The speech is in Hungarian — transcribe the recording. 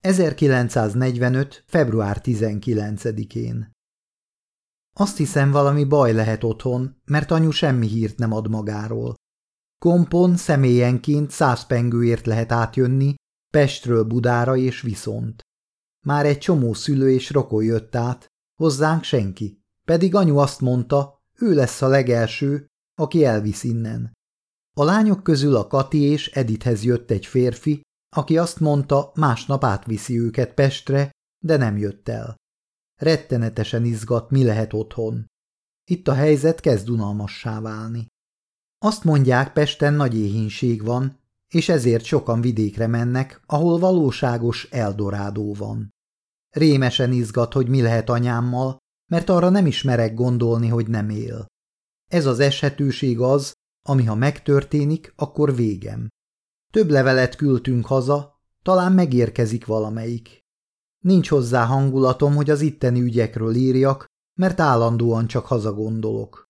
1945. február 19-én Azt hiszem, valami baj lehet otthon, mert anyu semmi hírt nem ad magáról. Kompon személyenként száz pengőért lehet átjönni, Pestről Budára és viszont. Már egy csomó szülő és rokon jött át, hozzánk senki, pedig anyu azt mondta, ő lesz a legelső, aki elvisz innen. A lányok közül a Kati és Edithez jött egy férfi, aki azt mondta, másnap átviszi őket Pestre, de nem jött el. Rettenetesen izgat, mi lehet otthon. Itt a helyzet kezd unalmassá válni. Azt mondják, Pesten nagy éhínség van, és ezért sokan vidékre mennek, ahol valóságos eldorádó van. Rémesen izgat, hogy mi lehet anyámmal, mert arra nem ismerek gondolni, hogy nem él. Ez az eshetőség az, ami ha megtörténik, akkor végem. Több levelet küldtünk haza, talán megérkezik valamelyik. Nincs hozzá hangulatom, hogy az itteni ügyekről írjak, mert állandóan csak hazagondolok.